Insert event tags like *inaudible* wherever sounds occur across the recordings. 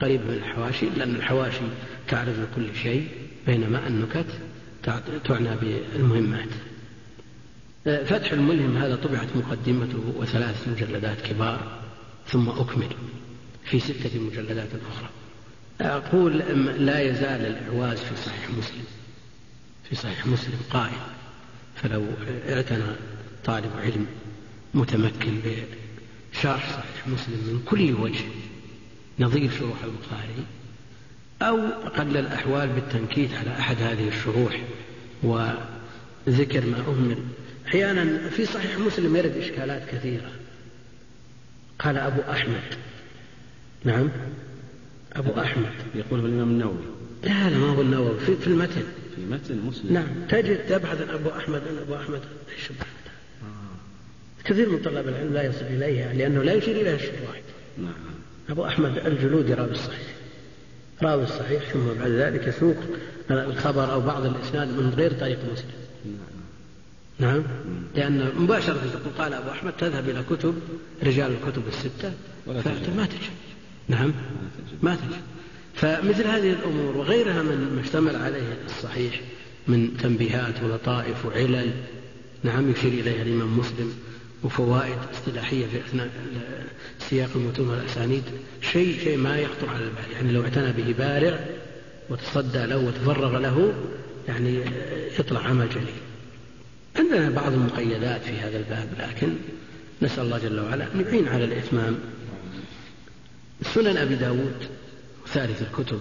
قريبة من الحواشي لأن الحواشي تعرض لكل شيء بينما النكت تعنى بالمهمات. فتح الملهم هذا طبعت مقدمته وثلاث مجلدات كبار ثم أكمل في ستة مجلدات أخرى. أقول لا يزال الإعواز في صحيح مسلم في صحيح مسلم قائم فلو اعتنى طالب علم متمكن بشرح صحيح مسلم من كل وجه نظير شروح البخاري أو أقل الأحوال بالتنكيت على أحد هذه الشروح وذكر ما أهمل أحيانا في صحيح مسلم يرد إشكالات كثيرة. قال أبو أحمد. نعم. أبو أحمد. يقول الإمام النووي. لا لا ما هو النووي. في, في المتن. في متن مسلم. نعم. تجد تبحث عن أبو أحمد عن أبو أحمد إيش آه. كثير من طلاب العلم لا يصل إليها لأنه لا يشير إليها الشروح. نعم. أبو أحمد الجلودي راوي الصحيح. راوي الصحيح ثم بعد ذلك يسوق الخبر أو بعض الإسناد من غير طريق مسلم. نعم. لأن مباشرة تقول قال أبو أحمد تذهب إلى كتب رجال الكتب الستة فأنت ما تجد. نعم. ما تجد. فمثل هذه الأمور وغيرها من ما اشتمل عليه الصحيح من تنبيهات ولطائف وعلل نعم يشير إليها الإمام مسلم. وفوائد اصطلاحية في أثناء سياق المتون والأسانيد. شيء شيء ما يخطر على البال. يعني لو اعتنى به بارع وتصدى له وتفرغ له يعني يطلع عمل جليل. عندنا بعض المقيدات في هذا الباب لكن نسأل الله جل وعلا أن يعين على الإتمام. سنن أبي داود ثالث الكتب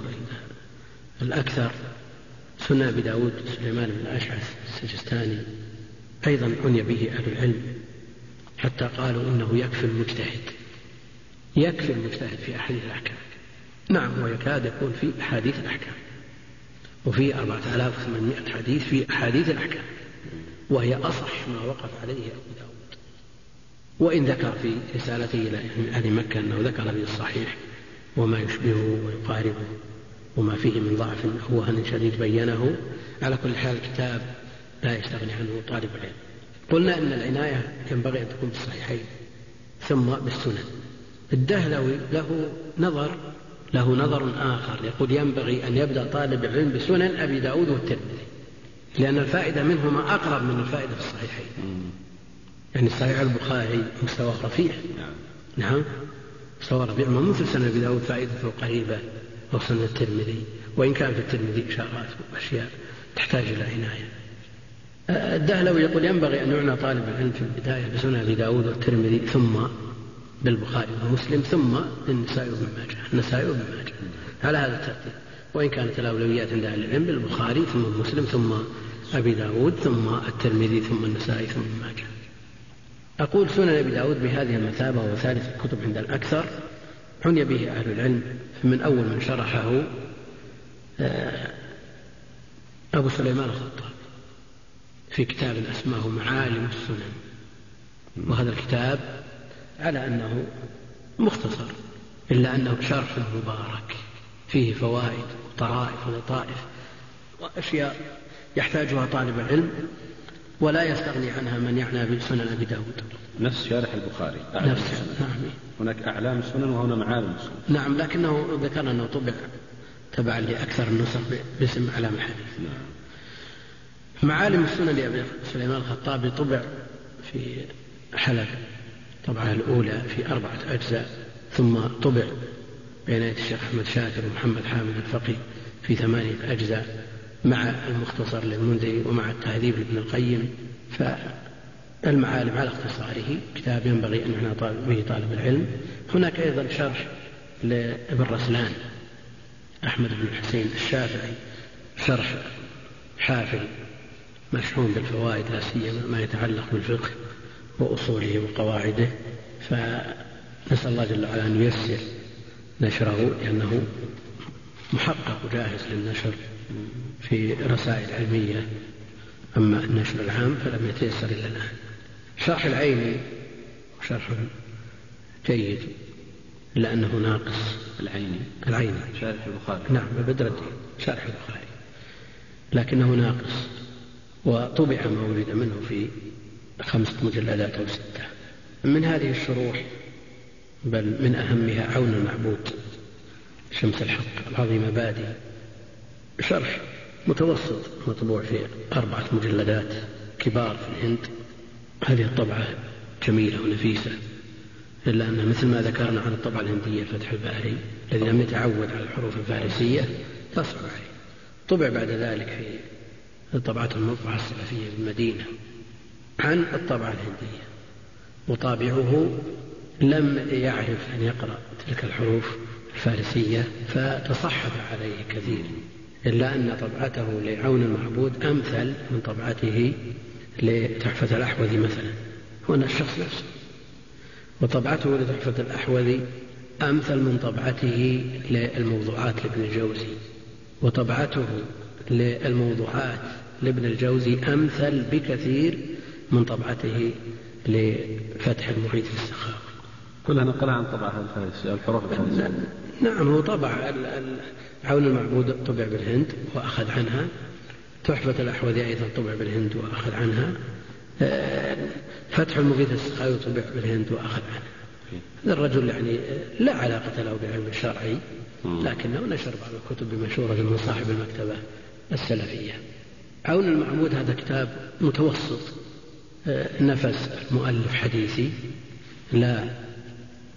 الأكثر. سنن أبي داود سليمان بن الأشعث السجستاني. أيضا عني به أهل العلم. حتى قالوا إنه يكفي المجتهد. يكفي المجتهد في أحاديث الأحكام. نعم ويكاد يكون في أحاديث الأحكام. وفي أربعة آلاف وثمانمائة حديث في أحاديث الأحكام. وهي أصح ما وقف عليه أبو داود. وإن ذكر في رسالته إلى أهل مكة أنه ذكر في الصحيح وما يشبهه ويقاربه وما فيه من ضعف أو وهن شديد بينه على كل حال الكتاب لا يستغني عنه طالب العلم. قلنا أن العناية ينبغي أن تكون بالصحيحين ثم بالسنن. الدهلوي له نظر له نظر آخر يقول ينبغي أن يبدأ طالب العلم بسنن أبي داود والترمذي لأن الفائدة منهما أقرب من الفائدة في الصحيحين. يعني صحيح البخاري مستوى رفيع. نعم. مستوى رفيع. ما مثل سنة أبي داود فائدته قريبة أو سنة الترمذي؟ وإن كان في الترمذي إشارات وأشياء تحتاج إلى عناية. الدهلوي يقول ينبغي أن يعنى طالب العلم في البداية بسنن أبي داود والترمذي ثم بالبخاري ومسلم ثم بالنسائي وابن ماجه النسائي وابن ماجه. على هذا الترتيب. وإن كانت الأولويات عند أهل العلم بالبخاري ثم مسلم ثم أبي داود ثم الترمذي ثم النسائي ثم ابن ماجه. أقول سنن أبي داود بهذه المثابة وهو ثالث الكتب عند الأكثر. عني به أهل العلم من أول من شرحه آه، أبو سليمان الخطاب. في كتاب اسماه معالم السنن وهذا الكتاب على أنه مختصر إلا أنه شرح مبارك فيه فوائد وطرائف ولطائف وأشياء يحتاجها طالب العلم ولا يستغني عنها من يعنى بسنن أبي داود. نفس شارح البخاري. نفس نعم. هناك أعلام السنن وهنا معالم السنن. نعم لكنه ذكر أنه طبع تبعا لأكثر النسخ باسم أعلام الحديث. نعم. معالم السنن لأبي سليمان الخطابي طبع في حلب الطبعة الأولى في أربعة أجزاء ثم طبع بين يدي الشيخ أحمد شاكر ومحمد حامد الفقي في ثمانية أجزاء مع المختصر للمنذري ومع التهذيب لابن القيم. فالمعالم على اختصاره كتاب ينبغي أن يعنى به طالب العلم. هناك أيضا شرح لابن رسلان أحمد بن الحسين الشافعي شرح حافل مشحون بالفوائد لا سيما ما يتعلق بالفقه وأصوله وقواعده فنسأل الله جل وعلا أن ييسر نشره لأنه محقق وجاهز للنشر في رسائل علمية. أما النشر العام فلم يتيسر إلا الآن. شرح العيني شرح جيد إلا أنه ناقص العيني العيني شارح البخاري. نعم بدر الدين شارح البخاري. لكنه ناقص. وطبع ما ولد منه في خمسة مجلدات أو ستة. من هذه الشروح بل من أهمها عون المعبود شمس الحق العظيم بادي. شرح متوسط مطبوع في أربعة مجلدات كبار في الهند. هذه الطبعة جميلة ونفيسة إلا أن مثل ما ذكرنا عن الطبعة الهندية فتح الباري الذي لم يتعود على الحروف الفارسية تصعب عليه طبع بعد ذلك في طبعة المطبعة السلفية بالمدينة عن الطبعة الهندية. وطابعه لم يعرف أن يقرأ تلك الحروف الفارسية فتصحف عليه كثير إلا أن طبعته لعون المعبود أمثل من طبعته لتحفة الأحوذي مثلا. هنا الشخص نفسه. وطبعته لتحفة الأحوذي أمثل من طبعته للموضوعات لابن الجوزي وطبعته للموضوعات لابن الجوزي أمثل بكثير من طبعته لفتح المحيط في السخاء. كلها نقلها عن طبعها الحروف الفارسية نعم هو طبع عون المعبود طبع بالهند وأخذ عنها. تحفة الأحوذي أيضا طبع بالهند وأخذ عنها. آه، فتح المغيث السخاوي طبع بالهند وأخذ عنها. هذا الرجل يعني لا علاقة له بالعلم الشرعي لكنه نشر بعض الكتب بمشورة من صاحب المكتبة السلفية. عون المعبود هذا كتاب متوسط آه، نفس المؤلف حديثي لا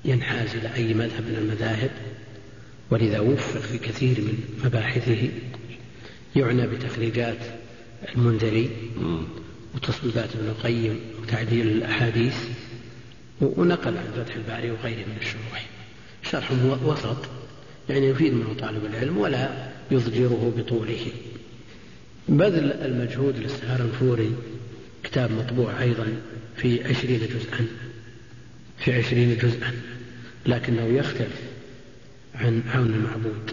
ينحاز إلى أي مذهب من المذاهب ولذا وفق في كثير من مباحثه. يعنى بتخريجات المنذري وتصويبات ابن القيم وتعديل الأحاديث ونقل عن فتح الباري وغيره من الشروح. شرح وسط يعني يفيد منه طالب العلم ولا يضجره بطوله. بذل المجهود للسهارنفوري كتاب مطبوع أيضا في عشرين جزءا في عشرين جزءا لكنه يختلف عن عون المعبود.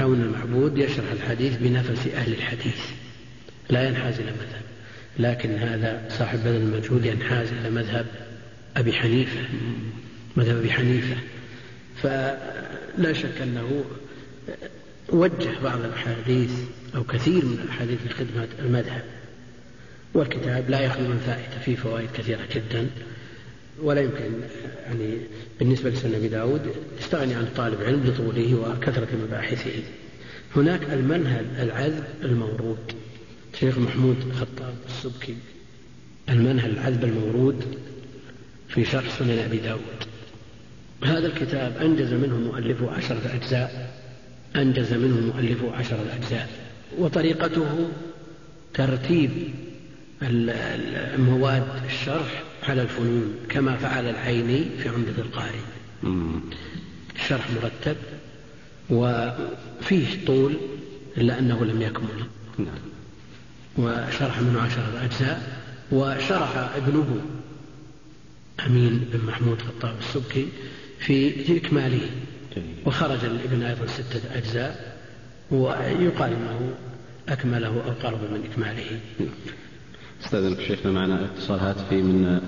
عون المعبود يشرح الحديث بنفس أهل الحديث لا ينحاز إلى مذهب. لكن هذا صاحب بذل المجهود ينحاز إلى مذهب أبي حنيفة. مذهب أبي حنيفة. فلا شك أنه وجه بعض الأحاديث أو كثير من الأحاديث لخدمة المذهب. والكتاب لا يخلو من فائدة فيه فوائد كثيرة جدا. ولا يمكن يعني بالنسبة لسنة أبي داود يستغني عن طالب علم لطوله وكثرة مباحثه. هناك المنهل العذب المورود. شيخ محمود خطاب السبكي المنهل العذب المورود في شرح سنن أبي داود. هذا الكتاب أنجز منه مؤلفه عشرة أجزاء. أنجز منه مؤلفه عشرة أجزاء. وطريقته ترتيب مواد الشرح على الفنون كما فعل العيني في عمدة القاري الشرح مرتب وفيه طول إلا أنه لم يكمل. نعم. وشرح منه عشرة أجزاء وشرح ابنه أمين بن محمود خطاب السبكي في إكماله. وخرج الابن أيضا ستة أجزاء. ويقال أنه أكمله أو قرب من إكماله. استاذنك شيخنا معنا اتصال هاتفي من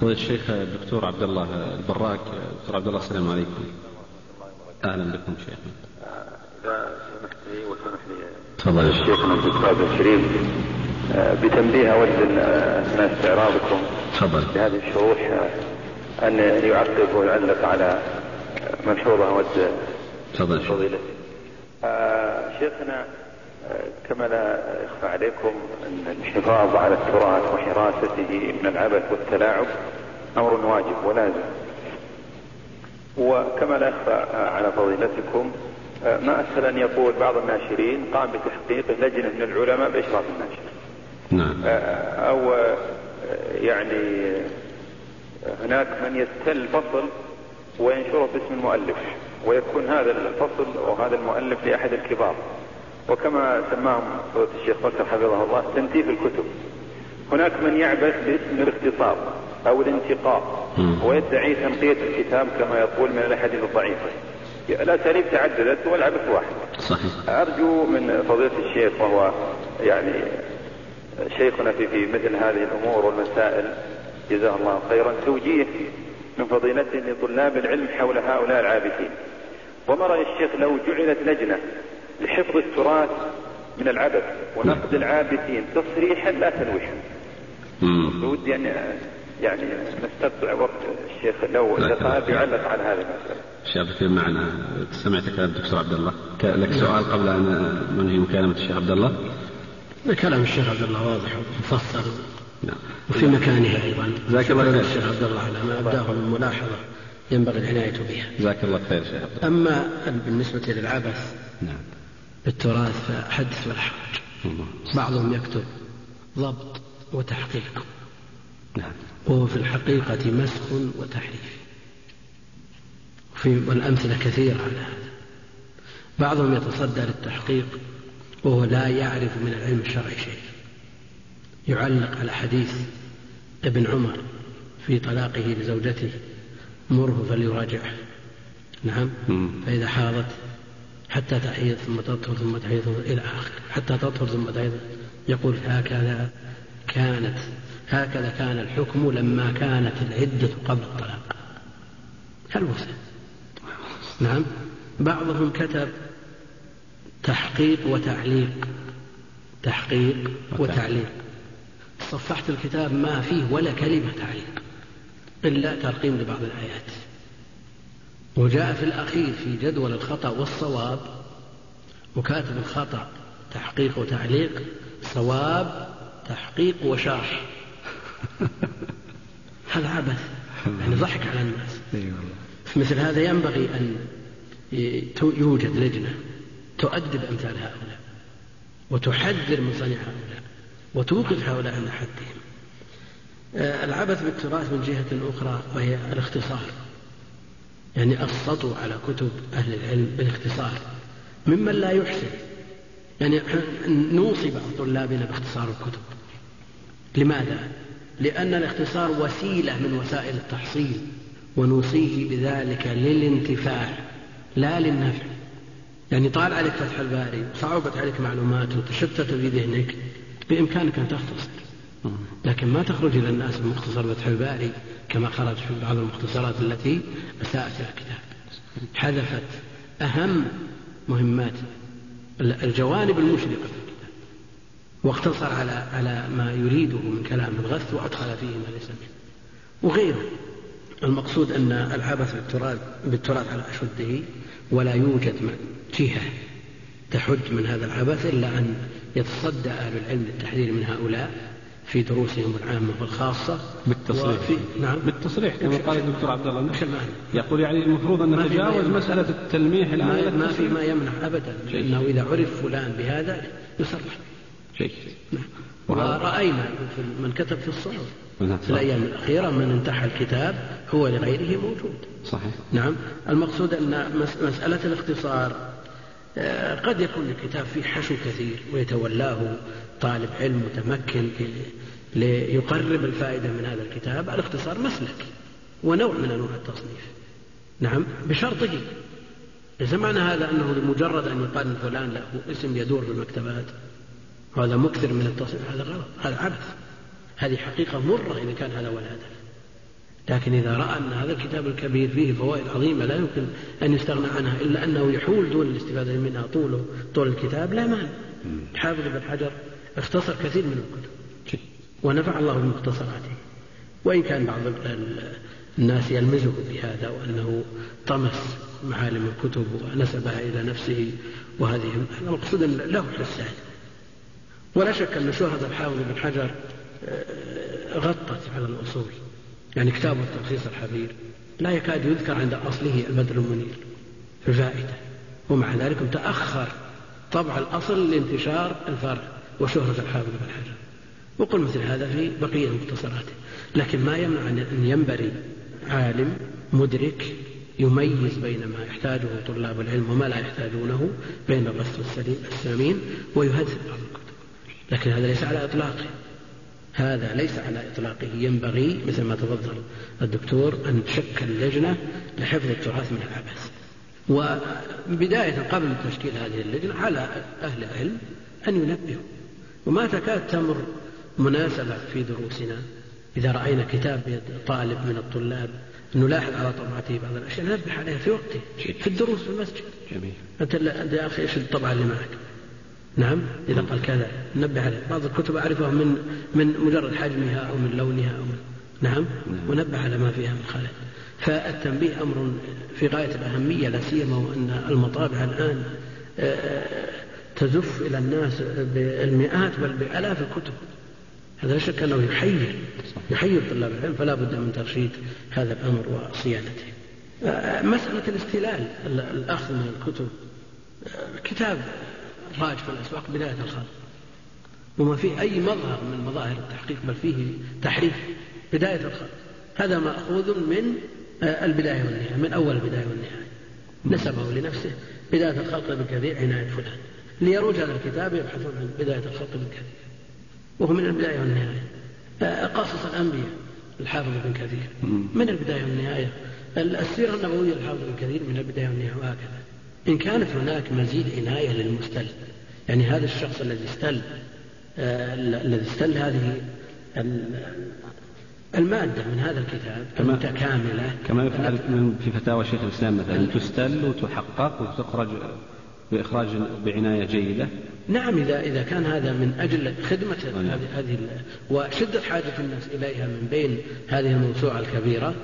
فضيلة الشيخ الدكتور عبد الله البراك. دكتور عبد الله السلام عليكم. أهلا بكم شيخنا. إذا سمحت لي وسمح لي تفضل شيخنا الدكتور عبد الكريم آه، بتنبيه أود اثناء استعراضكم تفضل. لهذه الشروح آه، ان يعقب ويعلق على ملحوظه أود تفضل فضيلتي آه، شيخنا كما لا يخفى عليكم أن الحفاظ على التراث وحراسته من العبث والتلاعب أمر واجب ولازم. وكما لا يخفى على فضيلتكم ما أسهل أن يقول بعض الناشرين قام بتحقيق لجنة من العلماء بإشراف الناشر. نعم. أو يعني هناك من يستل فصل وينشره باسم المؤلف. ويكون هذا الفصل وهذا المؤلف لأحد الكبار. وكما سماهم فضيلة الشيخ بكر حفظه الله تنتيف الكتب. هناك من يعبث باسم الاختصار أو الانتقاء ويدعي تنقية الكتاب كما يقول من الأحاديث الضعيفة. الاساليب تعددت والعبث واحد. صحيح. أرجو من فضيلة الشيخ وهو يعني شيخنا في في مثل هذه الأمور والمسائل جزاه الله خيرا توجيه من فضيلته لطلاب العلم حول هؤلاء العابثين. وما رأي الشيخ لو جعلت لجنة لحفظ التراث من العبث ونقد العابثين تصريحا لا تلويحا بودي أن يعني نستطلع وقت الشيخ لو طالب يعلق على هذه المسألة. شيخ في معنا. سمعت كلام الدكتور عبد الله. لك سؤال قبل أن ننهي مكالمة الشيخ عبد الله؟ كلام الشيخ عبد الله واضح ومفصل. نعم. وفي مكانها أيضا. جزاك الله خير الشيخ عبد الله على ما أبداه من ملاحظة. ينبغي العناية بها. جزاك الله خير شيخ أما بالنسبة للعبث نعم. بالتراث فحدث ولا حرج بعضهم يكتب ضبط وتحقيق. نعم. وهو في الحقيقة مسخ وتحريف. في والأمثلة كثيرة على هذا. بعضهم يتصدى للتحقيق وهو لا يعرف من العلم الشرعي شيء يعلق على حديث ابن عمر في طلاقه لزوجته مره فليراجعه نعم. فإذا حاضت حتى تحيض ثم تطهر ثم تحيض إلى آخره حتى تطهر ثم تحيض. يقول هكذا كانت هكذا كان الحكم لما كانت العدة قبل الطلاق. كالمسلم نعم. بعضهم كتب تحقيق وتعليق. تحقيق وتعليق. صفحت الكتاب ما فيه ولا كلمة تعليق. إلا ترقيم لبعض الآيات. وجاء في الأخير في جدول الخطأ والصواب وكاتب الخطأ تحقيق وتعليق صواب تحقيق وشرح. *laughs* هذا عبث. يعني ضحك على الناس. مثل هذا ينبغي أن يوجد لجنة تؤدب أمثال هؤلاء وتحذر من صنيع هؤلاء وتوقف هؤلاء عن حدهم. العبث بالتراث من جهة أخرى وهي الاختصار. يعني السطو على كتب أهل العلم بالاختصار ممن لا يحسن. يعني نوصي بعض طلابنا باختصار الكتب. لماذا؟ لأن الاختصار وسيلة من وسائل التحصيل ونوصيه بذلك للانتفاع لا للنفع. يعني طال عليك فتح الباري صعبت عليك معلومات وتشتت في ذهنك بإمكانك أن تختصر. لكن ما تخرج إلى الناس بمختصر فتح الباري كما خرج في بعض المختصرات التي أساءت الكتاب. حذفت أهم مهمات الجوانب المشرقة في الكتاب. واقتصر على على ما يريده من كلام الغث وأدخل فيه ما ليس منه. وغيره. المقصود أن العبث بالتراث بالتراث على أشده ولا يوجد جهة تحج من هذا العبث إلا أن يتصدى أهل العلم للتحذير من هؤلاء في دروسهم العامة والخاصة. بالتصريح. وفي نعم. بالتصريح كما قال الدكتور عبد الله. وش المعنى؟ يقول يعني المفروض أن نتجاوز مسألة التلميح الآن. ما, ما في ما يمنع أبدا لأنه إذا عرف فلان بهذا يصرح. شيء. نعم. ورأينا من كتب في الصحف نعم. في الأيام الأخيرة من انتحى الكتاب هو لغيره موجود. صحيح. نعم. المقصود أن مسألة الاختصار آه، قد يكون الكتاب فيه حشو كثير ويتولاه طالب علم متمكن ليقرب الفائدة من هذا الكتاب الاختصار مسلك ونوع من أنواع التصنيف. نعم بشرطه ليس معنى هذا أنه لمجرد أن يقال فلان له اسم يدور في المكتبات هذا مكثر من التصنيف هذا غلط هذا عبث. هذه حقيقة مرة إذا كان هذا هو الهدف. لكن إذا رأى أن هذا الكتاب الكبير فيه فوائد عظيمة لا يمكن أن يستغنى عنها إلا أنه يحول دون الاستفادة منها طوله طول الكتاب لا مانع. حافظ بن حجر اختصر كثير من الكتب. ونفع الله بمختصراته. وإن كان بعض الناس يلمزه بهذا وأنه طمس معالم الكتب ونسبها إلى نفسه وهذه المقصود له حسان. ولا شك أن شهرة الحافظ بن حجر آه، غطت على الأصول. يعني كتابه التلخيص الحبير لا يكاد يذكر عند أصله البدر المنير. في الفائدة ومع ذلك تأخر طبع الأصل لانتشار الفرع وشهرة الحافظ بن حجر. وقل مثل هذا في بقية مختصراته. لكن ما يمنع أن ينبري عالم مدرك يميز بين ما يحتاجه طلاب العلم وما لا يحتاجونه بين الرصد السليم السمين ويهذب بعض الكتب لكن هذا ليس على إطلاقه. هذا ليس على إطلاقه. ينبغي مثل ما تفضل الدكتور أن تشكل لجنة لحفظ التراث من العبث. وبداية قبل تشكيل هذه اللجنة على أهل العلم أن ينبهوا. وما تكاد تمر مناسبة في دروسنا. إذا رأينا كتاب بيد طالب من الطلاب نلاحظ على طبعته بعض الأشياء ننبه عليها في وقته في الدروس في المسجد. جميل. أنت يا أخي إيش الطبعة اللي معك؟ نعم إذا قال كذا نبه عليه. بعض الكتب أعرفها من من مجرد حجمها أو من لونها أو من نعم, نعم. ونبه على ما فيها من خلل فالتنبيه أمر في غاية الأهمية لا سيما وأن المطابع الآن آه، تزف إلى الناس بالمئات بل بآلاف الكتب. هذا لا شك أنه يحير يحير طلاب العلم فلا بد من ترشيد هذا الأمر وصيانته. آه، مسألة الاستلال الأخذ من الكتب. آه، كتاب راج في الأسواق بداية الخلق. وما فيه أي مظهر من مظاهر التحقيق بل فيه تحريف بداية الخلق. هذا مأخوذ من آه، البداية والنهاية من أول البداية والنهاية. نسبه لنفسه بداية الخلق ابن كثير عناية فلان. ليروج هذا الكتاب يبحثون عن بداية الخلق ابن كثير وهو من البداية والنهاية. قصص الأنبياء الحافظ ابن كثير. من البداية والنهاية؟ السيرة النبوية للحافظ ابن كثير من البداية والنهاية وهكذا. إن كانت هناك مزيد عناية للمستل يعني هذا الشخص الذي استل آه الذي استل هذه المادة من هذا الكتاب المتكاملة. كما يفعل في فتاوى شيخ الإسلام مثلا تستل وتحقق وتخرج بإخراج بعناية جيدة؟ نعم إذا إذا كان هذا من أجل خدمة نعم. هذه هذه وشدة حاجة الناس إليها من بين هذه الموسوعة الكبيرة.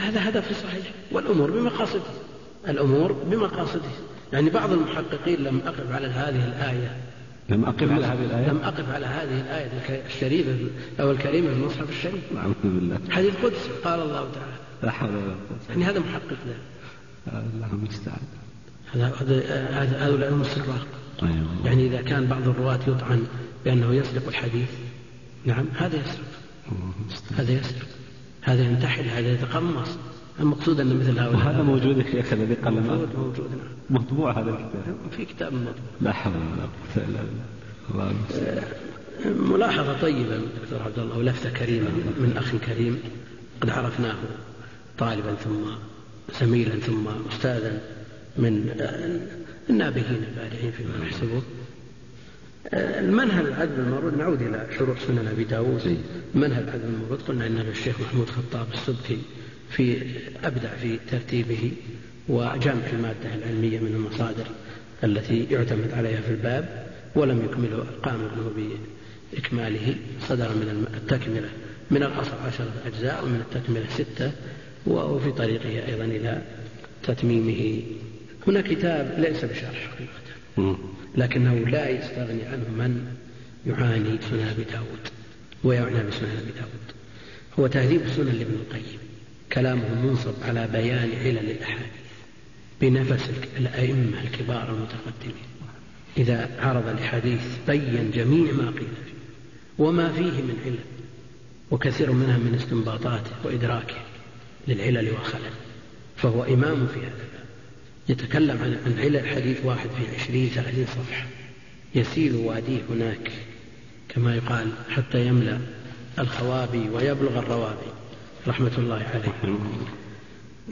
هذا هدف صحيح. والأمور بمقاصده الأمور بمقاصده يعني بعض المحققين لم أقف على هذه الآية. لم أقف على هذه الآية؟ لم أقف على هذه الآية الشريفة أو الكريمة في المصحف الشريف. نعم بالله حديث قدس قال الله تعالى. لا حول ولا قوة يعني هذا محقق له الله المستعان هذا هذا هم السراق. أيوة. يعني إذا كان بعض الرواة يطعن بأنه يسرق الحديث نعم هذا يسرق. هذا يسرق. هذا ينتحل هذا يتقمص. المقصود أن مثل هؤلاء وهذا موجود يا شيخ الذي قال موجود موجود نعم. مطبوع هذا الكتاب. في كتاب مطبوع. لا حول ولا قوة إلا بالله. الله ملاحظة طيبة من الدكتور عبد الله ولفتة كريمة من أخ كريم. قد عرفناه طالبا ثم زميلا ثم أستاذا. من النابهين البارعين فيما نحسبه المنهل العدل المورود نعود إلى شروح سنن أبي داود. منهل العدل المورود قلنا إن الشيخ محمود خطاب السبكي في أبدع في ترتيبه وجمع المادة العلمية من المصادر التي يعتمد عليها في الباب ولم يكمله قام ابنه بإكماله. صدر من التكملة من الأصل عشرة أجزاء ومن التكملة ستة وفي طريقه أيضا إلى تتميمه هنا كتاب ليس بشرح حقيقة لكنه لا يستغني عنه من يعاني سنن أبي داود ويعنى بسنن أبي داود. هو تهذيب السنن لابن القيم كلامه منصب على بيان علل الأحاديث بنفس الأئمة الكبار المتقدمين. إذا عرض الحديث بين جميع ما قيل فيه وما فيه من علل وكثير منها من استنباطاته وإدراكه للعلل والخلل فهو إمام في هذا. يتكلم عن عن علل حديث واحد في عشرين ثلاثين صفحة. يسيل واديه هناك كما يقال حتى يملأ الخوابي ويبلغ الروابي. رحمة الله عليه.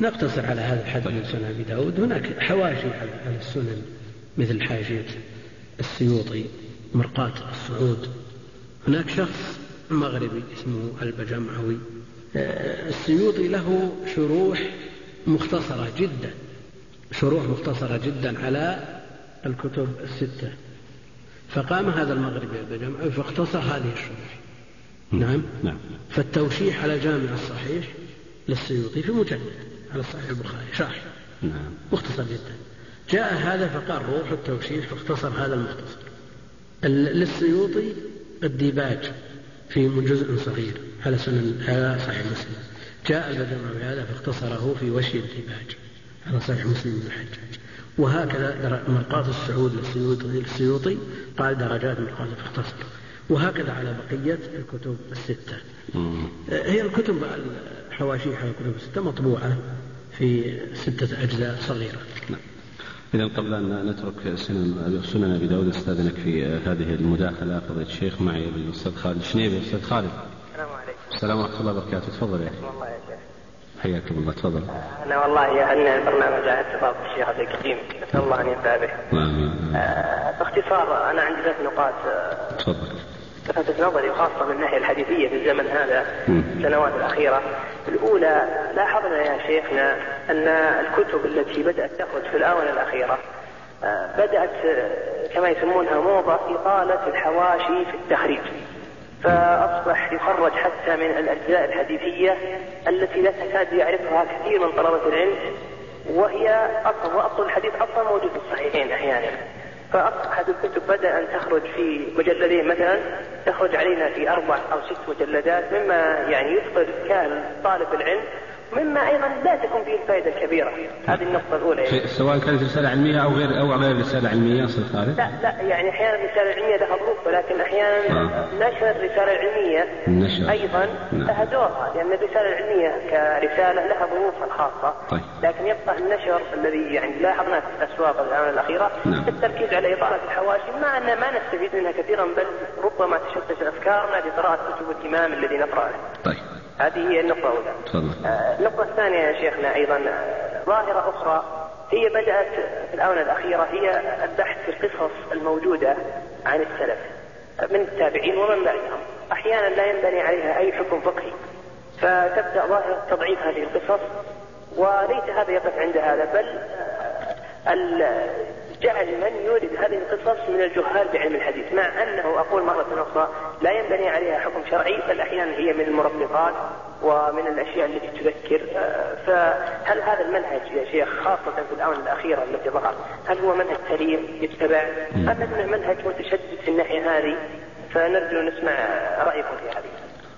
نقتصر على هذا الحد من سنن أبي داود. هناك حواشي على السنن مثل حاشية السيوطي مرقاة الصعود. هناك شخص مغربي اسمه البجمعوي. آه، السيوطي له شروح مختصرة جدا. شروح مختصرة جدا على الكتب الستة. فقام هذا المغربي البجمعوي فاختصر هذه الشروح. نعم. نعم. فالتوشيح على جامع الصحيح للسيوطي في مجلد على صحيح البخاري. شرح. نعم. مختصر جدا. جاء هذا فقال روح التوشيح فاختصر هذا المختصر. للسيوطي الديباج في جزء صغير على سنن على صحيح مسلم. جاء البدر هذا فاختصره في وشي الديباج. على صحيح مسلم بن الحجاج وهكذا مرقاة الصعود للسيوطي قال درجات مرقاة فاختصر وهكذا على بقية الكتب الستة. هي الكتب حواشي على الكتب الستة مطبوعة في ستة أجزاء صغيرة. نعم. إذا قبل أن نترك سنن سنن أبي داود أستاذنك في هذه المداخلة فضيلة الشيخ معي الأستاذ خالد الشنيبي أستاذ خالد. السلام عليكم. السلام ورحمة الله وبركاته. تفضل يا أخي. والله يا شيخ. حياكم الله تفضل. أنا والله أن البرنامج على اتفاق الشيخ عبد الكريم نسأل الله أن ينفع به. آمين. آه، باختصار أنا عندي ثلاث نقاط آه، تفضل. لفتت نظري وخاصة من الناحية الحديثية في الزمن هذا السنوات الأخيرة. الأولى لاحظنا يا شيخنا أن الكتب التي بدأت تخرج في الآونة الأخيرة آه، بدأت كما يسمونها موضة إطالة الحواشي في التخريج. فأصبح يخرج حتى من الأجزاء الحديثية التي لا تكاد يعرفها كثير من طلبة العلم وهي أصلا وأصل الحديث أصلا موجود في الصحيحين أحيانا. فأصبحت الكتب بدأ أن تخرج في مجلدين مثلا تخرج علينا في أربع أو ست مجلدات مما يعني يفقد كان طالب العلم مما أيضا لا تكون فيه الفائدة الكبيرة هذه النقطة الأولى يعني. سواء كانت رسالة علمية أو غير أو غير رسالة علمية أستاذ خالد لا لا يعني أحيانا الرساله العلميه لها ظروف ولكن أحيانا آه. نشر الرساله العلميه النشر. أيضا نعم. لها دورها لأن الرسالة العلمية كرسالة لها ظروفها الخاصة طيب. لكن يبقى النشر الذي يعني لاحظناه في الأسواق الاونه الأخيرة نعم. التركيز على اطاله الحواشي مع أن ما نستفيد منها كثيرا بل ربما تشتت افكارنا لقراءه كتب الإمام الذي نقرأه. طيب. هذه هي النقطة الأولى. آه النقطة الثانية يا شيخنا أيضا ظاهرة أخرى هي بدأت في الآونة الأخيرة هي البحث في القصص الموجودة عن السلف من التابعين ومن بعدهم. أحيانا لا ينبني عليها أي حكم فقهي. فتبدأ ظاهرة تضعيف هذه القصص وليس هذا يقف عند هذا بل جعل من يورد هذه القصص من الجهال بعلم الحديث مع أنه أقول مرة أخرى لا ينبني عليها حكم شرعي بل أحيانا هي من المربطات ومن الأشياء التي تذكر. آه، فهل هذا المنهج يا شيخ خاصة في الآونة الأخيرة التي ظهر هل هو منهج سليم يتبع؟ أم أنه منهج متشدد في الناحية هذه؟ فنرجو نسمع رأيكم في هذه.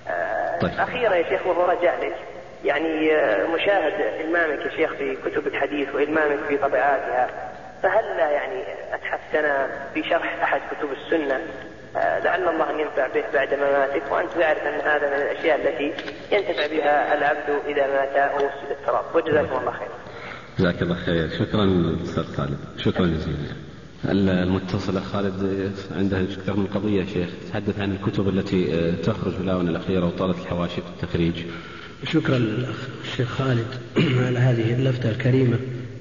آه، طيب. أخيرا يا شيخ وهو رجاء لك. يعني آه، مشاهد إلمامك يا شيخ في كتب الحديث وإلمامك في طبعاتها فهل يعني أتحفنا بشرح أحد كتب السنة؟ آه، لعل الله أن ينفع به بعد مماتك وأنت تعرف أن هذا من الأشياء التي ينتفع بها العبد إذا مات ووسد التراب. وجزاكم الله خيرا. جزاك الله خير. شكرا أستاذ خالد. شكرا جزيلا. المتصل خالد عنده أكثر من قضية شيخ. تحدث عن الكتب التي آه، تخرج في الآونة الأخيرة وطالت الحواشي في التخريج. شكرا الشيخ خالد *clears throat* على هذه اللفتة الكريمة.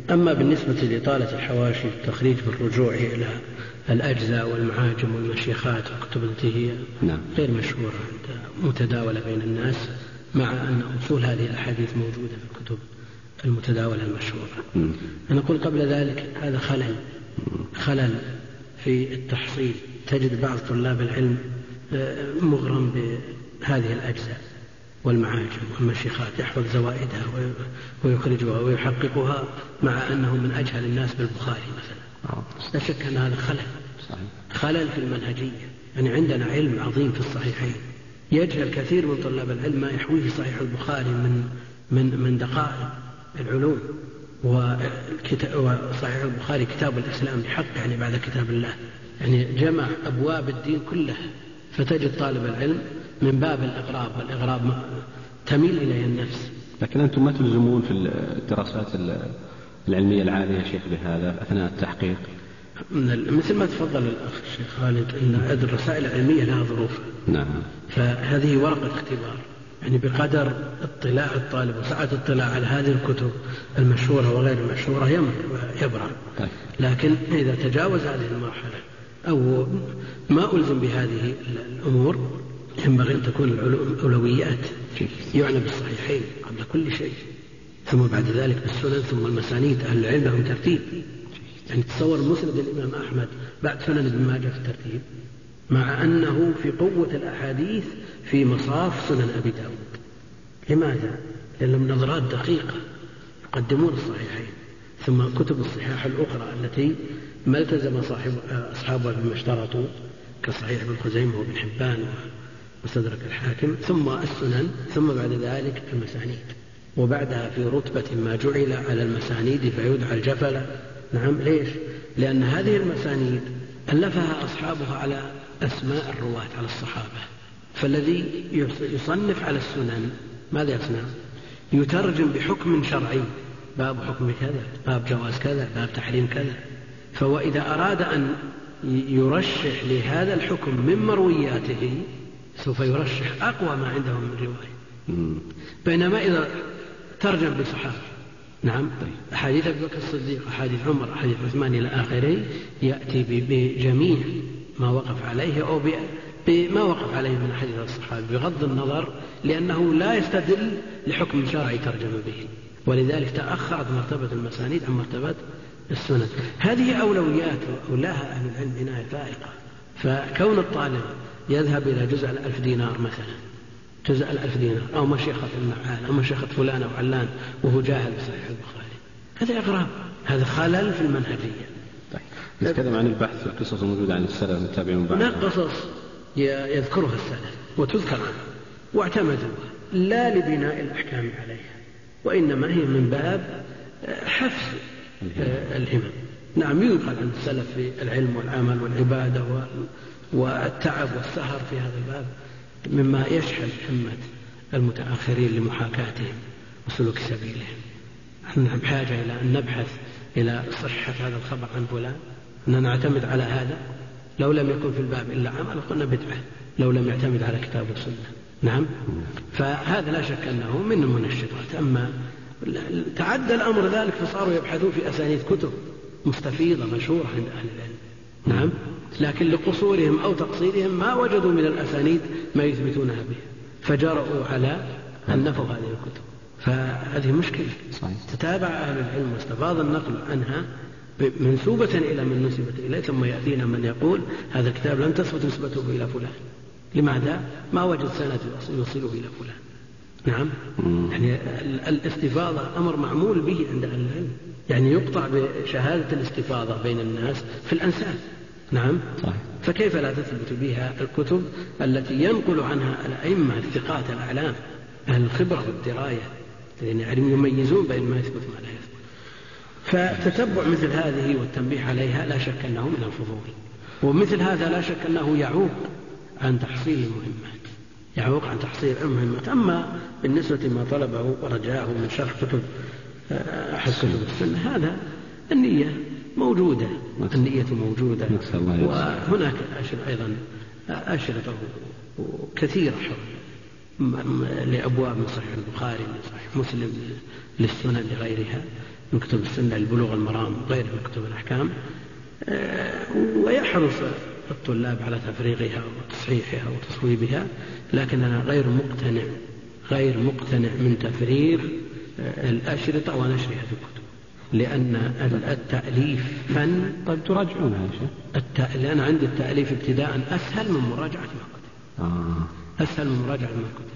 أما بالنسبة لإطالة الحواشي التخريج بالرجوع إلى الأجزاء والمعاجم والمشيخات والكتب التي هي نعم. غير مشهورة متداولة بين الناس مع أن أصول هذه الأحاديث موجودة في الكتب المتداولة المشهورة. أنا أقول قبل ذلك هذا خلل خلل في التحصيل. تجد بعض طلاب العلم آه، مغرم بهذه الأجزاء. والمعاجم والمشيخات يحفظ زوائدها ويخرجها ويحققها مع أنه من أجهل الناس بالبخاري مثلا. لا شك أن هذا خلل. خلل في المنهجية. يعني عندنا علم عظيم في الصحيحين. يجهل كثير من طلاب العلم ما يحويه صحيح البخاري من من من دقائق العلوم. وصحيح البخاري كتاب الإسلام بحق يعني بعد كتاب الله. يعني جمع أبواب الدين كلها. فتجد طالب العلم من باب الإغراب والإغراب تميل إليه النفس. لكن أنتم ما تلزمون في الدراسات العلمية العالية يا شيخ بهذا أثناء التحقيق؟ مثل ما تفضل الأخ الشيخ خالد أن الرسائل العلمية لها ظروف. نعم. فهذه ورقة اختبار. يعني بقدر اطلاع الطالب وسعة الاطلاع على هذه الكتب المشهورة وغير المشهورة يمر ويبرع طيب. لكن إذا تجاوز هذه المرحلة أو ما ألزم بهذه الأمور ينبغي أن تكون الأولويات يعنى بالصحيحين قبل كل شيء ثم بعد ذلك بالسنن ثم المسانيد أهل العلم لهم ترتيب يعني تصور مسند الإمام أحمد بعد سنن ابن ماجه في الترتيب مع أنه في قوة الأحاديث في مصاف سنن أبي داود لماذا؟ لأنهم نظرات دقيقة يقدمون الصحيحين ثم كتب الصحاح الأخرى التي ما التزم صاحب أصحابها بما اشترطوا كصحيح ابن خزيمة وابن حبان ومستدرك الحاكم ثم السنن ثم بعد ذلك المسانيد. وبعدها في رتبة ما جعل على المسانيد فيدعى الجفل. نعم ليش؟ لأن هذه المسانيد ألفها أصحابها على أسماء الرواة على الصحابة. فالذي يصنف على السنن ماذا يصنع؟ يترجم بحكم شرعي. باب حكم كذا باب جواز كذا باب تحريم كذا. فهو إذا أراد أن يرشح لهذا الحكم من مروياته سوف يرشح أقوى ما عنده من رواية. بينما إذا ترجم بصحابة نعم أحاديث أبي بكر الصديق أحاديث عمر أحاديث عثمان إلى آخره يأتي بجميع ما وقف عليه أو بما وقف عليه من أحاديث الصحابة بغض النظر لأنه لا يستدل لحكم شرعي ترجم به. ولذلك تأخرت مرتبة المسانيد عن مرتبة السنن. هذه أولويات أولاها أهل العلم عناية فائقة. فكون الطالب يذهب إلى جزء الألف دينار مثلا جزء الألف دينار أو مشيخة النعال أو مشيخة فلان أو علان وهو جاهل بصحيح البخاري. هذا إغراب. هذا خلل في المنهجية. طيب. نتكلم عن البحث في القصص الموجودة عن السلف المتابعين بعد هناك قصص يذكرها السلف وتذكر عنه واعتمدوها. لا لبناء الأحكام عليها وإنما هي من باب حفظ الهمم. نعم ينقل عن السلف في العلم والعمل والعبادة والتعب والسهر في هذا الباب مما يشحن همة المتأخرين لمحاكاتهم وسلوك سبيلهم. نحن بحاجة إلى أن نبحث إلى صحة هذا الخبر عن فلان. أن نعتمد على هذا. لو لم يكن في الباب إلا عمل قلنا بدعة. لو لم يعتمد على كتاب السنة نعم؟ فهذا لا شك أنه من المنشطات أما تعدى الأمر ذلك فصاروا يبحثون في أسانيد كتب مستفيضة مشهورة عند أهل العلم. لكن لقصورهم أو تقصيرهم ما وجدوا من الأسانيد ما يثبتونها به فجرؤوا على أن نفوا هذه الكتب. فهذه مشكلة. صحيح. تتابع أهل العلم واستفاض النقل عنها منسوبة إلى من نسبت إليه ثم يأتينا من يقول هذا الكتاب لم تثبت نسبته إلى فلان. لماذا؟ ما وجد سند يوصله إلى فلان. نعم. يعني الاستفاضة أمر معمول به عند أهل العلم. يعني يقطع بشهادة الاستفاضة بين الناس في الأنساب. نعم. صحيح. فكيف لا تثبت بها الكتب التي ينقل عنها الأئمة الثقات الأعلام أهل الخبرة والدراية الذين يعني يميزون بين ما يثبت وما لا يثبت؟ فتتبع مثل هذه والتنبيه عليها لا شك أنه من الفضول. ومثل هذا لا شك أنه يعوق عن تحصيل المهمات يعوق عن تحصيل المهمات. أما بالنسبة ما طلبه ورجاه من شرح كتب آه، أحد كتب السنة هذا النية موجودة النية موجودة. وهناك أيضا أشرطة كثيرة لأبواب من صحيح البخاري من صحيح مسلم للسنن لغيرها من كتب السنة البلوغ المرام وغيرها من كتب الأحكام. آه، ويحرص الطلاب على تفريغها وتصحيحها وتصويبها لكننا غير مقتنع غير مقتنع من تفريغ آه، الأشرطة ونشرها. في الكتب لأن التأليف فن. طيب تراجعونها يا شيخ. لأن عندي التأليف ابتداء أسهل من مراجعة ما كتب آه. أسهل من مراجعة ما كتب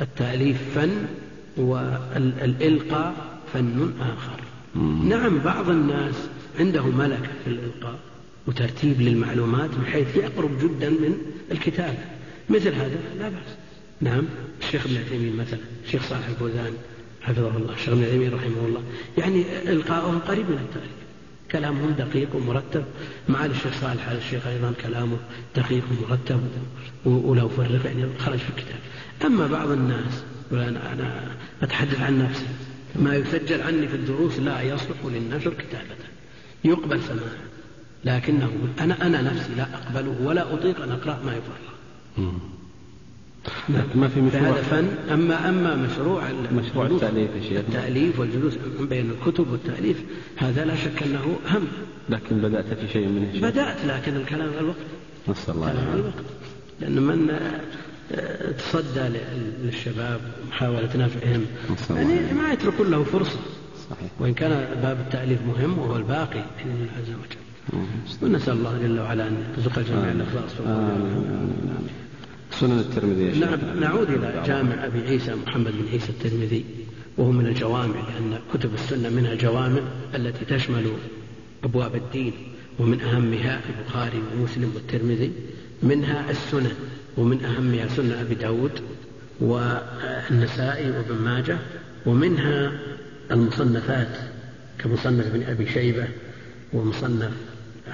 التأليف فن والإلقاء فن آخر. مم. نعم بعض الناس عنده ملكة في الإلقاء وترتيب للمعلومات بحيث يقرب جدا من الكتاب. مثل هذا؟ لا بأس. نعم الشيخ ابن عثيمين مثلا الشيخ صالح الفوزان حفظه الله الشيخ ابن عثيمين رحمه الله. يعني إلقاؤهم قريب من التأليف كلامهم دقيق ومرتب. مع الشيخ صالح هذا الشيخ أيضا كلامه دقيق ومرتب. ولو فرق يعني خرج في الكتاب. أما بعض الناس أنا, أنا أتحدث عن نفسي. ما يسجل عني في الدروس لا يصلح للنشر كتابة. يقبل سماعا لكنه أنا أنا نفسي لا أقبله ولا أطيق أن أقرأ ما يفرغ ما في مشروع. هذا فن. أما أما مشروع مشروع التأليف التأليف والجلوس بين الكتب والتأليف هذا لا شك أنه هم لكن بدأت في شيء منه شيء. بدأت لكن الكلام على الوقت. نسأل الله على الوقت. لأن من آه، تصدى للشباب ومحاولة نفعهم يعني ما يتركون له فرصة. صحيح. وإن كان باب التأليف مهم وهو الباقي بإذن الله عز وجل. ونسأل الله جل وعلا أن يرزق الجميع الإخلاص سنن الترمذي نعم نعود إلى جامع أبي عيسى محمد بن عيسى الترمذي وهو من الجوامع لأن كتب السنة منها جوامع التي تشمل أبواب الدين ومن أهمها البخاري ومسلم والترمذي منها السنن ومن أهمها سنة أبي داود والنسائي وابن ماجه ومنها المصنفات كمصنف ابن أبي شيبة ومصنف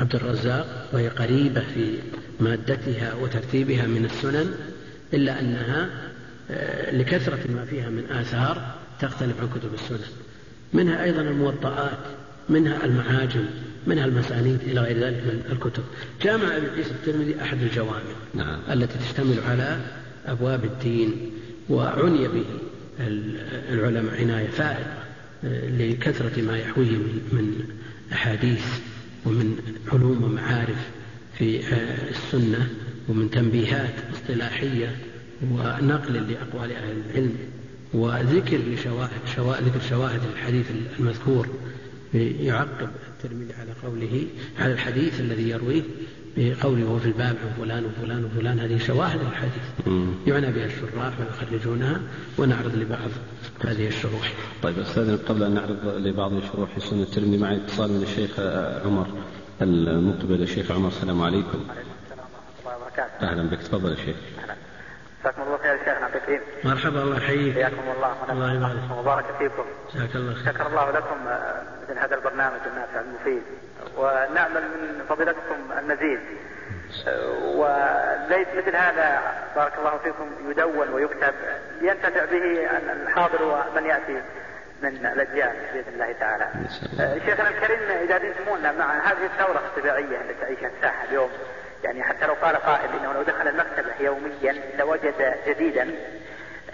عبد الرزاق وهي قريبة في مادتها وترتيبها من السنن إلا أنها آه، لكثرة ما فيها من آثار تختلف عن كتب السنن. منها أيضا الموطئات منها المعاجم منها المسانيد إلى غير ذلك من الكتب. جامع ابن عيسى الترمذي أحد الجوامع نعم. التي تشتمل على أبواب الدين وعني به العلماء عناية فائقة آه، لكثرة ما يحويه من أحاديث ومن علوم ومعارف. في آه، السنة ومن تنبيهات اصطلاحية ونقل لأقوال أهل العلم وذكر لشواهد شواهد ذكر شواهد الحديث المذكور يعقب الترمذي على قوله على الحديث الذي يرويه بقوله وفي الباب عن فلان وفلان وفلان هذه شواهد الحديث. يعنى بها الشراح ويخرجونها ونعرض لبعض هذه الشروح. طيب استاذن قبل أن نعرض لبعض شروح سنة الترمذي معي اتصال من الشيخ عمر. المقبل الشيخ عمر السلام عليكم. أهلا بك تفضل يا شيخ. جزاكم الله خير شيخنا بكريم مرحبا الله يحييك. حياكم الله الله يبارك. وبارك فيكم. جزاك الله خير. شكر الله لكم آه، مثل هذا البرنامج النافع المفيد. ونأمل من فضيلتكم المزيد. آه، وليس مثل هذا بارك الله فيكم يدون ويكتب لينتفع به الحاضر ومن يأتي. من الاجيال بإذن الله تعالى. آه، شيخنا الكريم إذا بيسمونا مع هذه الثورة الطبيعية التي تعيشها الساحة اليوم يعني حتى لو قال قائل إنه لو دخل المكتبة يوميا لوجد جديدا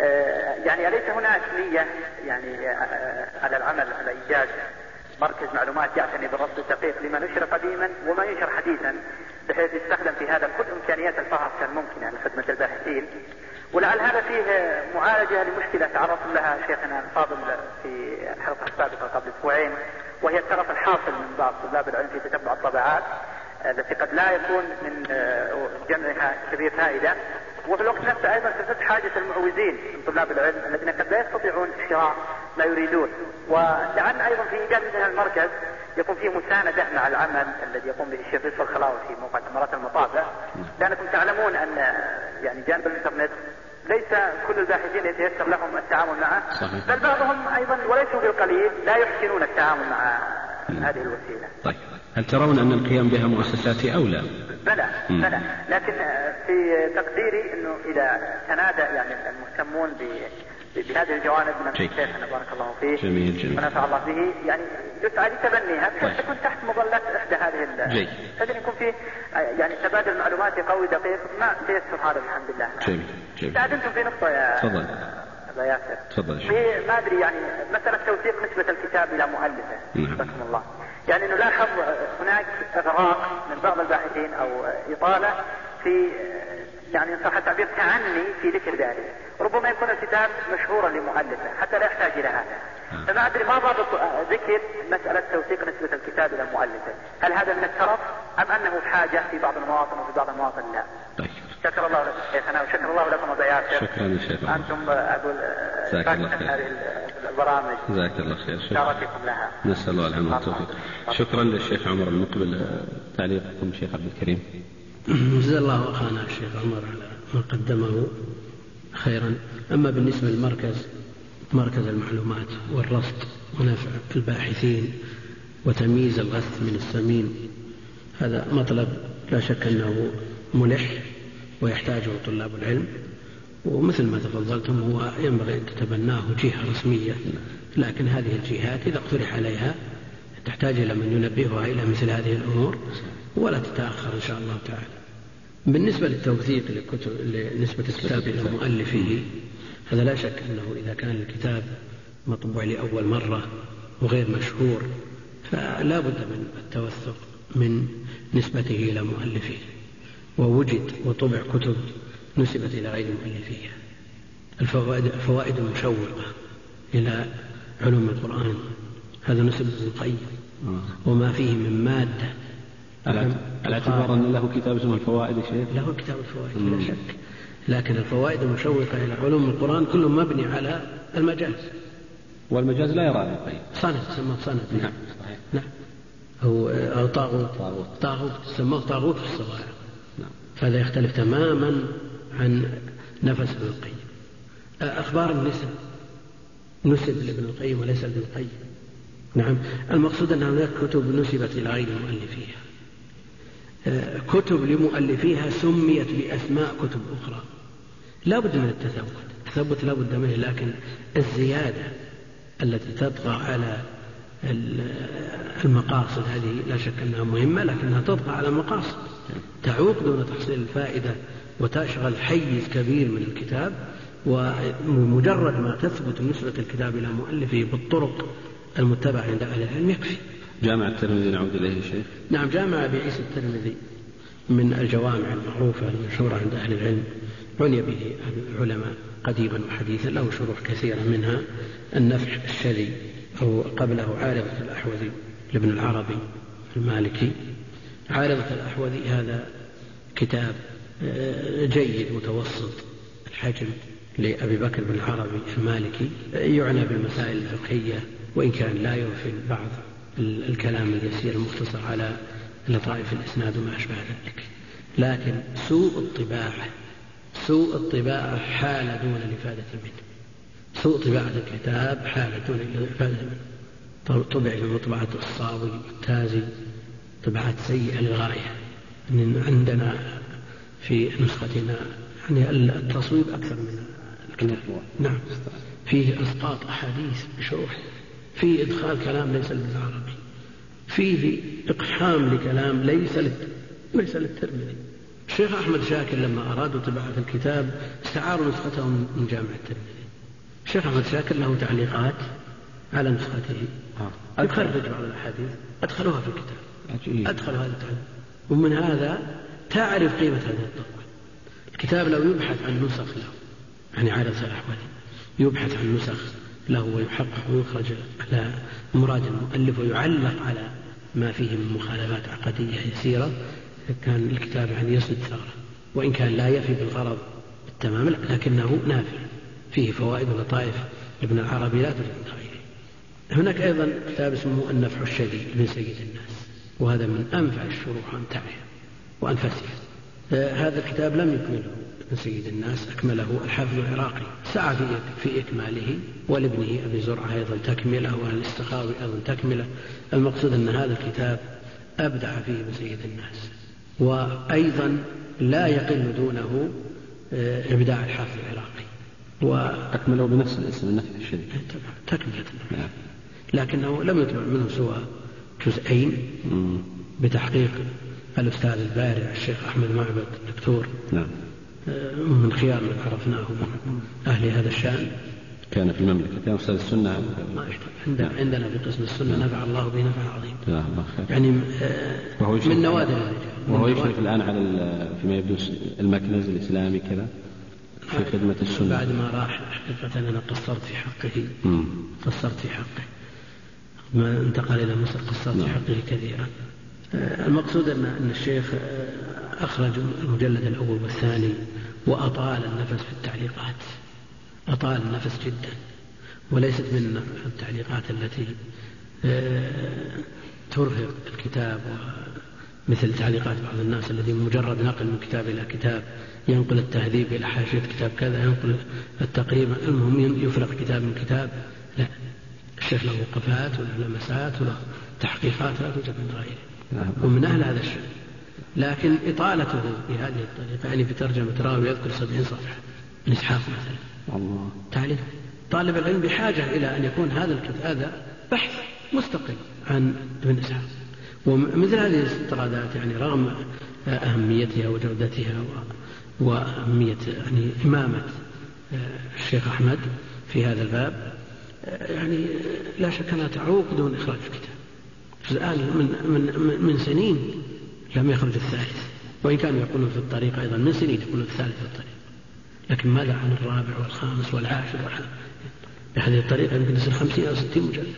آه، يعني أليس هناك نية يعني آه، على العمل على إيجاد مركز معلومات يعتني بالرصد الدقيق لما نشر قديما وما ينشر حديثا بحيث يستخدم في هذا كل إمكانيات الفحص الممكنة لخدمة الباحثين ولعل هذا فيه معالجة لمشكلة تعرض لها شيخنا الفاضل في الحلقة السابقة قبل أسبوعين وهي الترف الحاصل من بعض طلاب العلم في تتبع الطبعات التي قد لا يكون من آه، جمعها كبير فائدة. وفي الوقت نفسه أيضا تسد حاجة المعوزين من طلاب العلم الذين قد لا يستطيعون شراء ما يريدون. ولعل أيضا في إيجاد مثل المركز يكون فيه مساندة مع العمل الذي يقوم به الشيخ يوسف الخلاوي في موقع ثمرات المطابع لأنكم تعلمون أن يعني جانب الإنترنت ليس كل الباحثين يتيسر لهم التعامل معه صحيح. بل بعضهم أيضا وليسوا بالقليل لا يحسنون التعامل مع هذه الوسيلة. طيب. هل ترون أن القيام بها مؤسسات اولى؟ بلى بلى. لكن في تقديري إنه إذا تنادى يعني المهتمون بهذه الجوانب من شيخنا بارك الله فيه جميل جميل. ونفع الله به. يعني يسعى لتبنيها بحيث طيب. تكون تحت مظلة إحدى هذه جيد. يكون في يعني تبادل معلوماتي قوي دقيق. ما تيسر هذا الحمد لله. جميل جميل. أنتم في نقطة يا تفضل. أبا ياسر. تفضل في ما أدري يعني مسألة توثيق نسبة الكتاب إلى مؤلفة. نعم. الله. يعني نلاحظ هناك إغراق من بعض الباحثين أو إطالة في يعني ان صح التعبير تعني في ذكر ذلك. ربما يكون الكتاب مشهورا لمؤلفة حتى لا يحتاج إلى هذا. فما أدري ما ضابط ذكر مسألة توثيق نسبة الكتاب إلى مؤلفه هل هذا من الترف أم أنه حاجة في بعض المواطن وفي بعض المواطن؟ لا. طيب. شكر الله لك شيخنا وشكر الله لكم ابا ياسر شكرا يا شيخ. أنتم أقول جزاك الله خير. هذه البرامج. جزاك الله خير. شكرا. لها. نسأل الله العافيه والتوفيق. شكرا للشيخ عمر المقبل تعليقكم شيخ عبد الكريم. جزا الله اخانا الشيخ عمر على ما قدمه خيرا. أما بالنسبة للمركز مركز المعلومات والرصد ونفع الباحثين وتمييز الغث من السمين. هذا مطلب لا شك أنه ملح ويحتاجه طلاب العلم ومثل ما تفضلتم هو ينبغي أن تتبناه جهة رسمية لكن هذه الجهات إذا اقترح عليها تحتاج إلى من ينبهها إلى مثل هذه الأمور ولا تتأخر إن شاء الله تعالى. بالنسبة للتوثيق لكتب لنسبة الكتاب إلى مؤلفه هذا لا شك أنه إذا كان الكتاب مطبوع لأول مرة وغير مشهور فلا بد من التوثق من نسبته إلى مؤلفه ووجد وطبع كتب نسبت إلى غير مؤلفيها الفوائد, الفوائد المشوقة إلى علوم القرآن. هذا نسب ابن القيم. وما فيه من مادة. على اعتبار أن له كتاب اسمه الفوائد شيخ؟ له كتاب الفوائد بلا شك. لكن الفوائد المشوقة إلى علوم القرآن كله مبني على المجاز. والمجاز لا يرى ابن القيم صنف سماه صنف نعم صحيح. نعم. أو أو طاغوت. طاغوت. طاغوت سموه طاغوت في الصواعق نعم. فهذا يختلف تماما عن نفس ابن القيم. أخبار النسب. نسب لابن القيم وليس لابن القيم. نعم. المقصود أن هناك كتب نسبت إلى غير مؤلفيها. كتب لمؤلفيها سميت بأسماء كتب أخرى. لا بد من التثبت. التثبت لا بد منه لكن الزيادة التي تطغى على المقاصد هذه لا شك أنها مهمة لكنها تطغى على المقاصد تعوق دون تحصيل الفائدة وتشغل حيز كبير من الكتاب ومجرد ما تثبت نسبة الكتاب إلى مؤلفه بالطرق المتبعة عند أهل العلم يكفي. جامع الترمذي نعود إليه شيخ. نعم جامع أبي عيسى الترمذي من الجوامع المعروفة المشهورة عند أهل العلم. عني به العلماء قديما وحديثا له شروح كثيرة منها النفع الشذي أو قبله عارضة الأحوذي لابن العربي المالكي. عارضة الأحوذي هذا كتاب آه، جيد متوسط الحجم لأبي بكر بن العربي المالكي. يعنى بالمسائل الفقهية وإن كان لا يوفي بعض الكلام اليسير المختصر على لطائف الإسناد وما أشبه ذلك. لكن سوء الطباعة سوء الطباعة حال دون الإفادة منه. سوء طباعة الكتاب حال دون الإفادة منه. طبع بمطبعة الصاوي والتازي طبعات سيئة للغاية. عندنا في نسختنا يعني التصويب أكثر من الكتاب نعم. فيه إسقاط أحاديث بشروح. فيه إدخال كلام ليس بالعربي فيه إقحام لكلام ليس ليس للترمذي. الشيخ أحمد شاكر لما أرادوا طباعة الكتاب استعاروا نسخته من جامع الترمذي. الشيخ أحمد شاكر له تعليقات على نسخته. آه. يخرج بعض الأحاديث. أدخلوها في الكتاب. أدخلوا هذا التعليق ومن هذا تعرف قيمة هذه الطبعة الكتاب لو يبحث عن نسخ له يعني عادة الأحوال يبحث عن نسخ له ويحقق ويخرج على مراد المؤلف ويعلق على ما فيه من مخالفات عقدية يسيرة كان الكتاب يعني يسد ثغرة وإن كان لا يفي بالغرض بالتمام لكنه نافع فيه فوائد ولطائف. ابن العربي لا توجد عند غيره. هناك أيضا كتاب اسمه النفع الشديد من سيد الناس وهذا من أنفع الشروح وأمتعها وأنفسها آه، هذا الكتاب لم يكمله ابن سيد الناس أكمله الحافظ العراقي. سعى في في إكماله ولابنه أبي زرعة أيضا تكملة وللاستخاوي أيضا تكملة. المقصود أن هذا الكتاب أبدع فيه ابن سيد الناس. وأيضا لا يقل دونه آه، إبداع الحافظ العراقي. وأكمله بنفس الاسم النفي الشديد. تكملة. نعم. لكنه لم يتبع منه سوى جزئين بتحقيق الأستاذ البارع الشيخ أحمد معبد الدكتور. نعم. آه، من خيار من عرفناه من أهل هذا الشأن. كان في المملكة. كان أستاذ السنة. ما عندنا, نعم. عندنا في قسم السنة نفع الله به نفع عظيم. جزاه الله خير. يعني من نوادر الرجال وهو يشرف الآن على فيما يبدو المكنز الإسلامي كذا في. خدمة السنة. بعد ما راح حقيقة أنا قصرت في حقه. قصرت في حقه. ما انتقل إلى مصر قصرت في نعم. حقه كثيرا. آه، المقصود أن أن الشيخ آه، أخرج المجلد الأول والثاني وأطال النفس في التعليقات. أطال النفس جدا وليست من التعليقات التي آه، ترهق الكتاب مثل تعليقات بعض الناس الذي مجرد نقل من كتاب إلى كتاب ينقل التهذيب إلى حاشية كتاب كذا ينقل التقريب المهم يفرق كتاب من كتاب. لا الشيخ له وقفات وله لمسات وله تحقيقات لا توجد عند غيره. ومن أهل هذا الشيء لكن إطالته بهذه الطريقة يعني في ترجمة راوي يذكر سبعين صفحة. من إسحاق مثلا. الله. تعليم طالب العلم بحاجة إلى أن يكون هذا هذا بحث مستقل عن ابن إسحاق. ومثل هذه الاستطرادات يعني رغم أهميتها وجودتها وأهمية يعني إمامة الشيخ أحمد في هذا الباب يعني لا شك أنها تعوق دون إخراج الكتاب. الآن من, من, من سنين لم يخرج الثالث. وإن كانوا يقولون في الطريق أيضا من سنين يقولون الثالث في الطريق. لكن ماذا عن الرابع والخامس والعاشر بهذه الطريقة يمكن يصير خمسين أو ستين مجلد.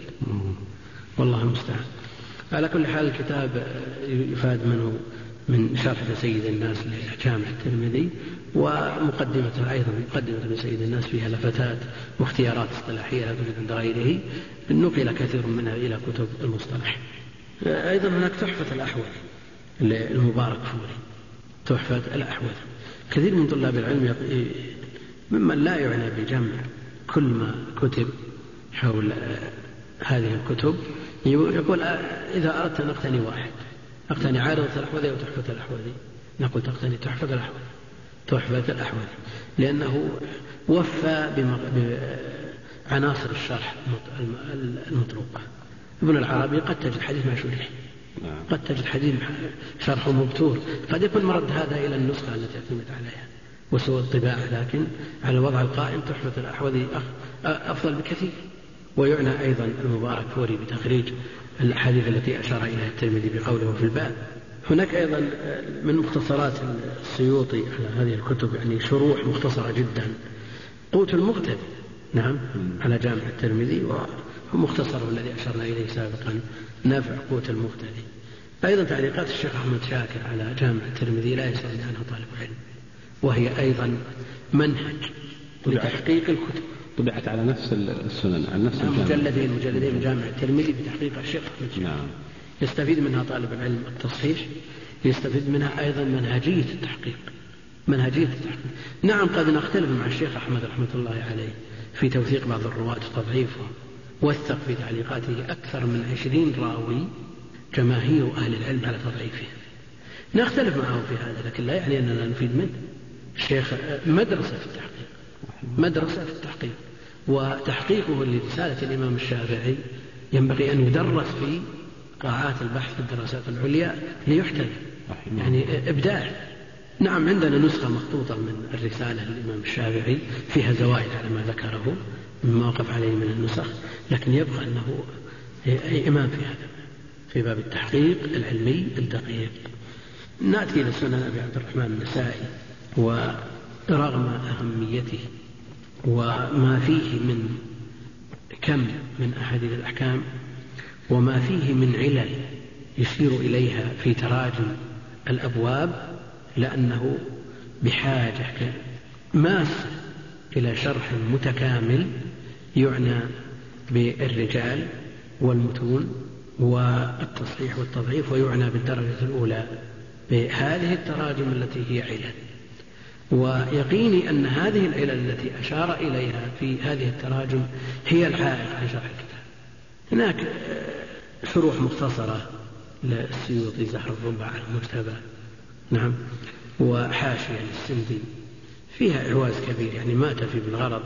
والله المستعان. على كل حال الكتاب يفاد منه من شرح سيد الناس لجامع الترمذي ومقدمة أيضا مقدمة سيد الناس فيها لفتات واختيارات اصطلاحية لا توجد عند غيره نقل كثير منها إلى كتب المصطلح. أيضا هناك تحفة الأحول للمبارك فوري. تحفة الأحول كثير من طلاب العلم ممن لا يعنى بجمع كل ما كتب حول هذه الكتب. يقول إذا أردت أن أقتني واحد أقتني عارضة الأحوذي أو تحفة الأحوذي. نقول تقتني تحفة الأحوذي تحفة الأحوذي. لأنه وفى بعناصر الشرح المطلوبة. ابن العربي قد تجد حديث ما شرح نعم. قد تجد حديث شرحه مبتور. قد يكون مرد هذا إلى النسخة التي اعتمد عليها وسوى الطباعة لكن على الوضع القائم تحفة الأحوذي أفضل بكثير. ويعنى أيضا المبارك فوري بتخريج الأحاديث التي أشار إليها الترمذي بقوله في الباب. هناك أيضا من مختصرات السيوطي على هذه الكتب يعني شروح مختصرة جدا. قوت المغتب نعم على جامع الترمذي مختصر الذي أشرنا إليه سابقا. نافع قوت المهتدي أيضا تعليقات الشيخ أحمد شاكر على جامع الترمذي لا يسأل عنها طالب العلم. وهي أيضا منهج لتحقيق الكتب. طبعت على نفس السنن على نفس نعم مجلدين مجلدين من جامع الترمذي بتحقيق الشيخ أحمد شاكر. نعم. يستفيد منها طالب العلم التصحيح يستفيد منها أيضا منهجية التحقيق. منهجية التحقيق. نعم قد نختلف مع الشيخ أحمد رحمة الله عليه في توثيق بعض الرواة وتضعيفهم وثق في تعليقاته أكثر من عشرين راوي جماهير أهل العلم على تضعيفه. نختلف معه في هذا لكن لا يعني أننا نفيد منه. الشيخ مدرسة في التحقيق. مدرسة في التحقيق. وتحقيقه لرسالة الإمام الشافعي ينبغي أن يدرس في قاعات البحث في الدراسات العليا ليحتذى يعني إبداع. نعم عندنا نسخة مخطوطة من الرسالة للإمام الشافعي فيها زوائد على ما ذكره مما وقف عليه من النسخ. لكن يبقى أنه إمام في هذا في باب التحقيق العلمي الدقيق. نأتي إلى سنن أبي عبد الرحمن النسائي ورغم أهميته وما فيه من كم من أحاديث الأحكام وما فيه من علل يشير إليها في تراجم الأبواب لأنه بحاجة. ماسة إلى شرح متكامل يعنى بالرجال والمتون والتصحيح والتضعيف ويعنى بالدرجة الأولى بهذه التراجم التي هي علل. ويقيني أن هذه العلل التي أشار إليها في هذه التراجم هي العائق عن شرح الكتاب. هناك شروح مختصرة للسيوطي زهر الربع المجتبى. نعم. وحاشية للسندي. فيها إعواز كبير يعني ما تفي بالغرض.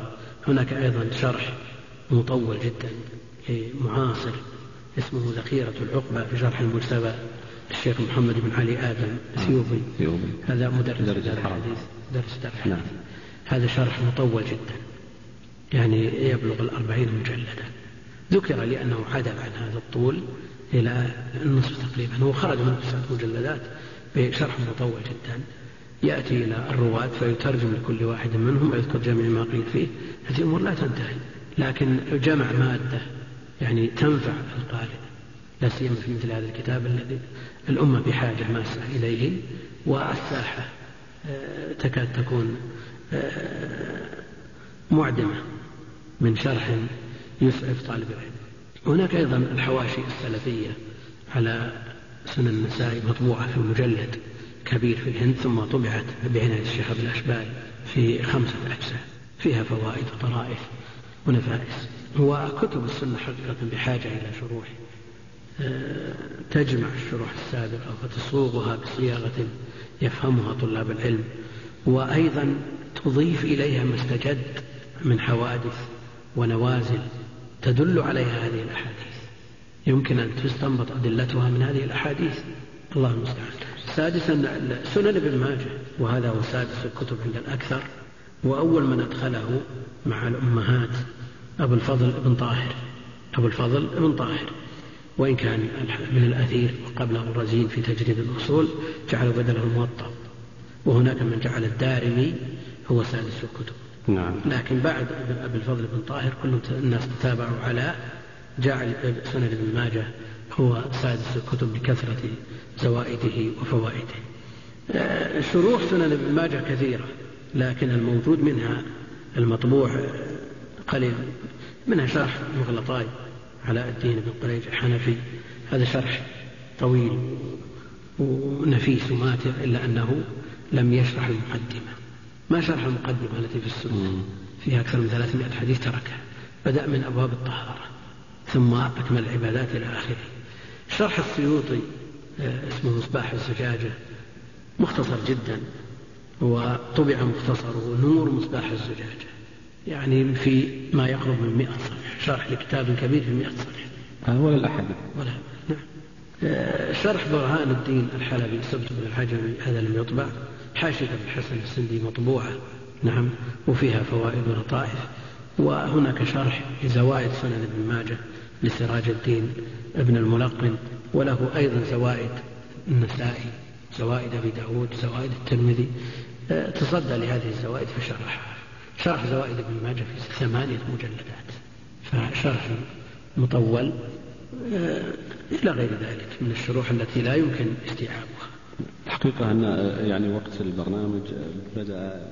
هناك أيضا شرح مطول جدا لمعاصر اسمه ذخيرة العقبة في شرح المجتبى الشيخ محمد بن علي آدم سيوفي هذا مدرس درس الحديث درس الحديث نعم. هذا شرح مطول جدا يعني يبلغ الأربعين مجلدا. ذكر لي أنه عدل عن هذا الطول إلى النصف تقريبا. هو خرج من تسعة مجلدات بشرح مطول جدا. يأتي إلى الرواة فيترجم لكل واحد منهم ويذكر جميع ما قيل فيه. هذه الأمور لا تنتهي. لكن جمع مادة يعني تنفع القارئ. لا سيما في مثل هذا الكتاب الذي الأمة بحاجة ماسة إليه والساحة آه، تكاد تكون آه، معدمة من شرح يسعف طالب العلم. هناك أيضا الحواشي السلفية على سنن النسائي مطبوعة في مجلد كبير في الهند ثم طبعت بعناية الشيخ أبي الأشبال في خمسة أجزاء فيها فوائد وطرائف. ونفائس وكتب السنة حقيقة بحاجة إلى شروح. آه، تجمع الشروح السابقة وتصوغها بصياغة يفهمها طلاب العلم وأيضا تضيف إليها ما استجد من حوادث ونوازل تدل عليها هذه الأحاديث. يمكن أن تستنبط أدلتها من هذه الأحاديث. الله المستعان. سادسا سنن ابن ماجه وهذا هو سادس الكتب عند الأكثر. وأول من أدخله مع الأمهات أبو الفضل ابن طاهر. أبو الفضل ابن طاهر. وإن كان من الأثير وقبله الرزين في تجريد الأصول جعل بدله الموطأ. وهناك من جعل الدارمي هو سادس الكتب. نعم. لكن بعد أبي الفضل بن طاهر كل الناس تتابعوا على جعل سند ابن ماجه هو سادس الكتب بكثرة زوائده وفوائده. آه، شروح سنن ابن ماجه كثيرة. لكن الموجود منها المطبوع قليل منها شرح مغلطاي علاء الدين بن قريج الحنفي. هذا شرح طويل ونفيس وماتع إلا أنه لم يشرح المقدمة. ما شرح المقدمة التي في السنة؟ فيها أكثر من 300 حديث تركها. بدأ من أبواب الطهارة ثم أكمل العبادات إلى آخره. شرح السيوطي آه، اسمه مصباح الزجاجة مختصر جدا. وطبع مختصره نور مصباح الزجاجة. يعني في ما يقرب من مئة صفحة شرح لكتاب كبير في مئة صفحة. ولا الأحد. ولا نعم. آه، شرح برهان الدين الحلبي سبت بن الحجمي هذا لم يطبع. حاشية الحسن السندي مطبوعة نعم وفيها فوائد ولطائف. وهناك شرح لزوائد سنن ابن ماجه لسراج الدين ابن الملقن وله أيضا زوائد النسائي زوائد أبي داود زوائد الترمذي. آه، تصدى لهذه الزوائد فشرحها شرح زوائد ابن ماجه في ثمانية مجلدات. فشرح مطول آه، إلى غير ذلك من الشروح التي لا يمكن استيعابها. الحقيقة أن يعني وقت البرنامج بدأ